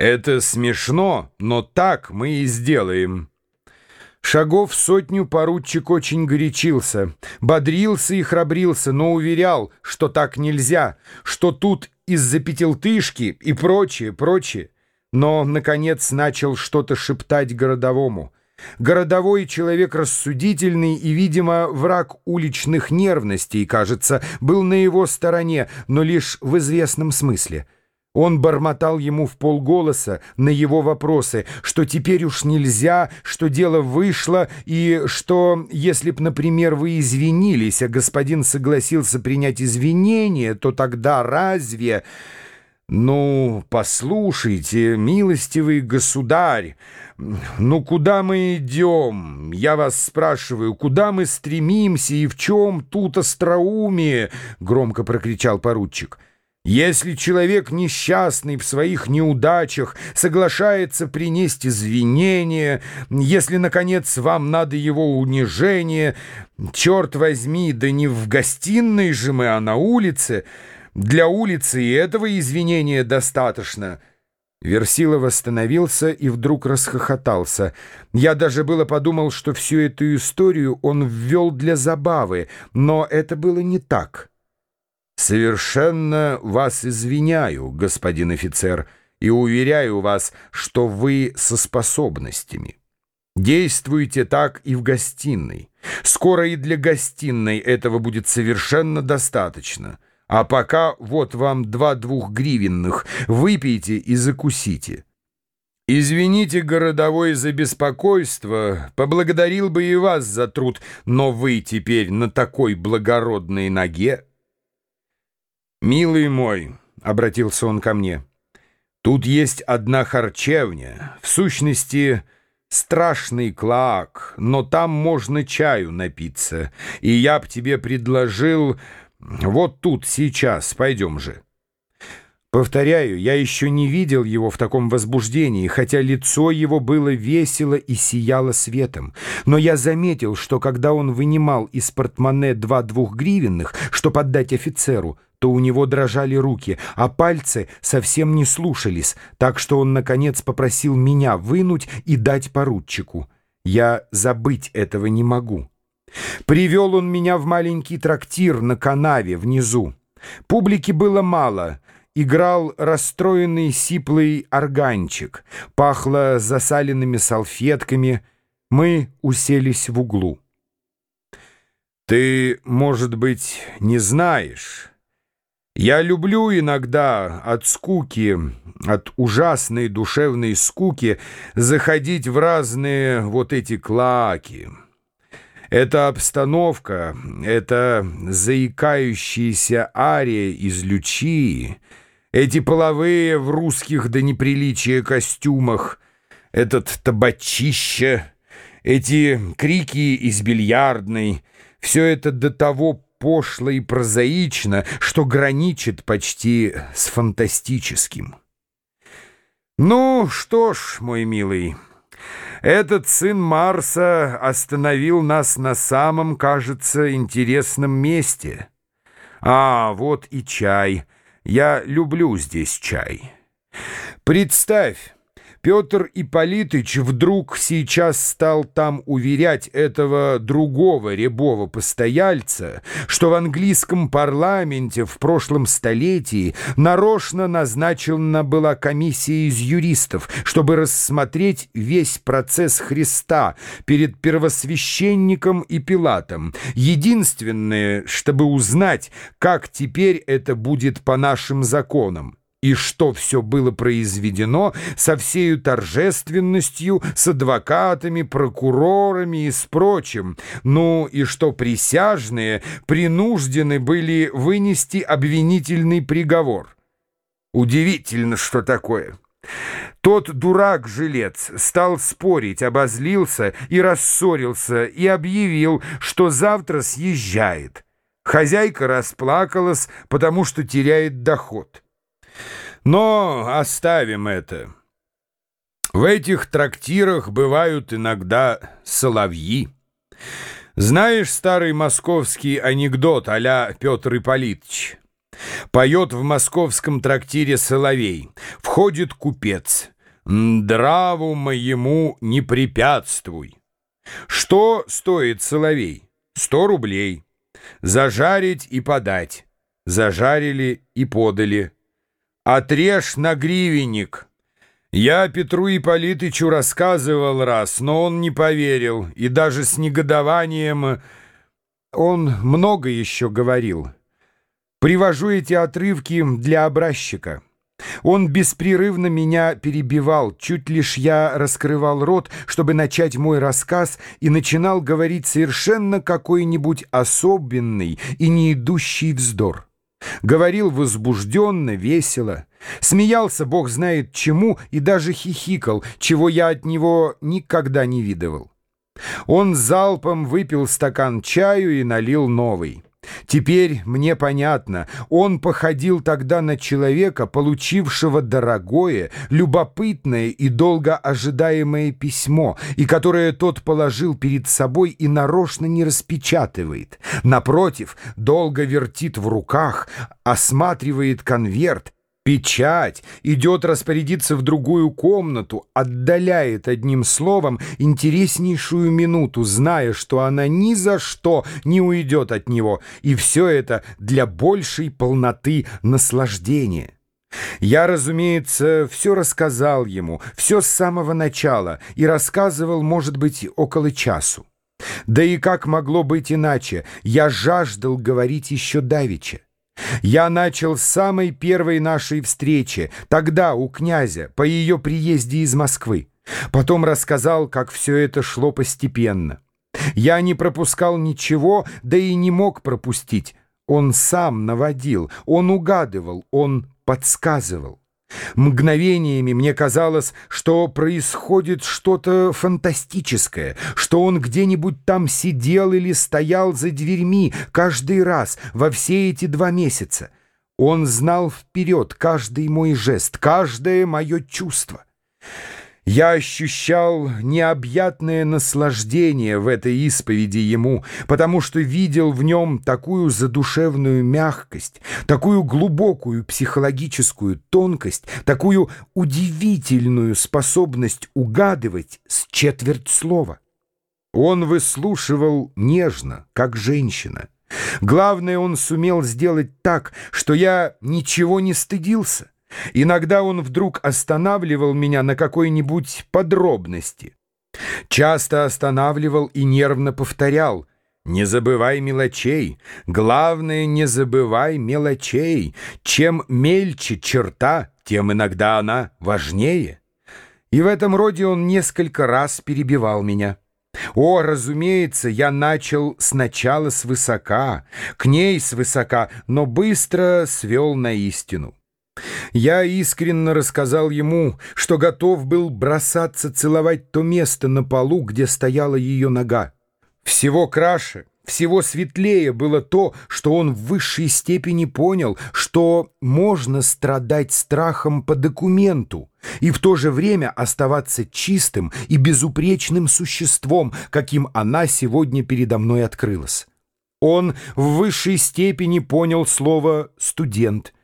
Это смешно, но так мы и сделаем. Шагов сотню поручик очень горячился, бодрился и храбрился, но уверял, что так нельзя, что тут из-за пятилтышки и прочее, прочее. Но, наконец, начал что-то шептать городовому. Городовой человек рассудительный и, видимо, враг уличных нервностей, кажется, был на его стороне, но лишь в известном смысле — он бормотал ему в полголоса на его вопросы, что теперь уж нельзя, что дело вышло, и что, если б, например, вы извинились, а господин согласился принять извинения, то тогда разве... «Ну, послушайте, милостивый государь, ну куда мы идем? Я вас спрашиваю, куда мы стремимся и в чем тут остроумие?» — громко прокричал поручик. Если человек несчастный в своих неудачах соглашается принести извинения, если, наконец, вам надо его унижение, черт возьми, да не в гостиной же мы, а на улице, для улицы и этого извинения достаточно». Версилов остановился и вдруг расхохотался. Я даже было подумал, что всю эту историю он ввел для забавы, но это было не так. «Совершенно вас извиняю, господин офицер, и уверяю вас, что вы со способностями. Действуйте так и в гостиной. Скоро и для гостиной этого будет совершенно достаточно. А пока вот вам два двухгривенных, выпейте и закусите». «Извините, городовой, за беспокойство, поблагодарил бы и вас за труд, но вы теперь на такой благородной ноге». «Милый мой», — обратился он ко мне, — «тут есть одна харчевня, в сущности, страшный клоак, но там можно чаю напиться, и я б тебе предложил вот тут, сейчас, пойдем же». Повторяю, я еще не видел его в таком возбуждении, хотя лицо его было весело и сияло светом. Но я заметил, что когда он вынимал из портмоне два двухгривенных, чтоб отдать офицеру, то у него дрожали руки, а пальцы совсем не слушались, так что он, наконец, попросил меня вынуть и дать поручику. Я забыть этого не могу. Привел он меня в маленький трактир на канаве внизу. Публики было мало — играл расстроенный сиплый органчик, пахло засаленными салфетками. Мы уселись в углу. «Ты, может быть, не знаешь. Я люблю иногда от скуки, от ужасной душевной скуки заходить в разные вот эти клаки». Эта обстановка, эта заикающаяся ария из лючи, эти половые в русских до неприличия костюмах, этот табачище, эти крики из бильярдной, все это до того пошло и прозаично, что граничит почти с фантастическим. Ну что ж, мой милый... Этот сын Марса остановил нас на самом, кажется, интересном месте. А, вот и чай. Я люблю здесь чай. Представь, Петр Ипполитыч вдруг сейчас стал там уверять этого другого рябого постояльца, что в английском парламенте в прошлом столетии нарочно назначена была комиссия из юристов, чтобы рассмотреть весь процесс Христа перед первосвященником и Пилатом. Единственное, чтобы узнать, как теперь это будет по нашим законам и что все было произведено со всею торжественностью, с адвокатами, прокурорами и с прочим, ну и что присяжные принуждены были вынести обвинительный приговор. Удивительно, что такое. Тот дурак-жилец стал спорить, обозлился и рассорился, и объявил, что завтра съезжает. Хозяйка расплакалась, потому что теряет доход. Но оставим это. В этих трактирах бывают иногда соловьи. Знаешь старый московский анекдот а-ля Петр Ипполитович? Поет в московском трактире соловей. Входит купец. Драву моему не препятствуй. Что стоит соловей? Сто рублей. Зажарить и подать. Зажарили и подали. Отрежь на гривенник. Я Петру Ипполитычу рассказывал раз, но он не поверил, и даже с негодованием... Он много еще говорил. Привожу эти отрывки для образчика. Он беспрерывно меня перебивал, чуть лишь я раскрывал рот, чтобы начать мой рассказ, и начинал говорить совершенно какой-нибудь особенный и не идущий вздор. Говорил возбужденно, весело, смеялся бог знает чему и даже хихикал, чего я от него никогда не видывал. Он залпом выпил стакан чаю и налил новый. Теперь мне понятно, он походил тогда на человека, получившего дорогое, любопытное и долго ожидаемое письмо, и которое тот положил перед собой и нарочно не распечатывает. Напротив, долго вертит в руках, осматривает конверт, Печать идет распорядиться в другую комнату, отдаляет одним словом интереснейшую минуту, зная, что она ни за что не уйдет от него, и все это для большей полноты наслаждения. Я, разумеется, все рассказал ему, все с самого начала, и рассказывал, может быть, около часу. Да и как могло быть иначе, я жаждал говорить еще давеча. Я начал с самой первой нашей встречи, тогда у князя, по ее приезде из Москвы. Потом рассказал, как все это шло постепенно. Я не пропускал ничего, да и не мог пропустить. Он сам наводил, он угадывал, он подсказывал. Мгновениями мне казалось, что происходит что-то фантастическое, что он где-нибудь там сидел или стоял за дверьми каждый раз во все эти два месяца. Он знал вперед каждый мой жест, каждое мое чувство. Я ощущал необъятное наслаждение в этой исповеди ему, потому что видел в нем такую задушевную мягкость, такую глубокую психологическую тонкость, такую удивительную способность угадывать с четверть слова. Он выслушивал нежно, как женщина. Главное, он сумел сделать так, что я ничего не стыдился. Иногда он вдруг останавливал меня на какой-нибудь подробности. Часто останавливал и нервно повторял «Не забывай мелочей, главное, не забывай мелочей. Чем мельче черта, тем иногда она важнее». И в этом роде он несколько раз перебивал меня. О, разумеется, я начал сначала свысока, к ней свысока, но быстро свел на истину. Я искренне рассказал ему, что готов был бросаться целовать то место на полу, где стояла ее нога. Всего краше, всего светлее было то, что он в высшей степени понял, что можно страдать страхом по документу и в то же время оставаться чистым и безупречным существом, каким она сегодня передо мной открылась. Он в высшей степени понял слово «студент»